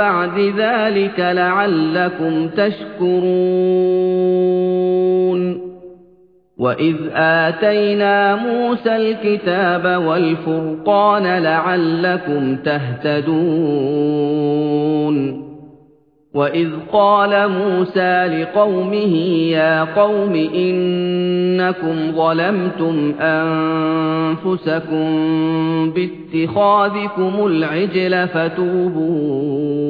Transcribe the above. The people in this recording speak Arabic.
بَعْدِ ذَٰلِكَ لَعَلَّكُمْ تَشْكُرُونَ. وَإِذْ آتَيْنَا مُوسَى الْكِتَابَ وَالْفُرْقَانَ لَعَلَّكُمْ تَهْتَدُونَ. وَإِذْ قَالَ مُوسَىٰ لِقَوْمِهِ يَا قَوْمِ إِنَّكُمْ ظَلَمْتُمْ أَنفُسَكُم بِاتِّخَاذِكُمُ الْعِجْلَ فَتُوبُوا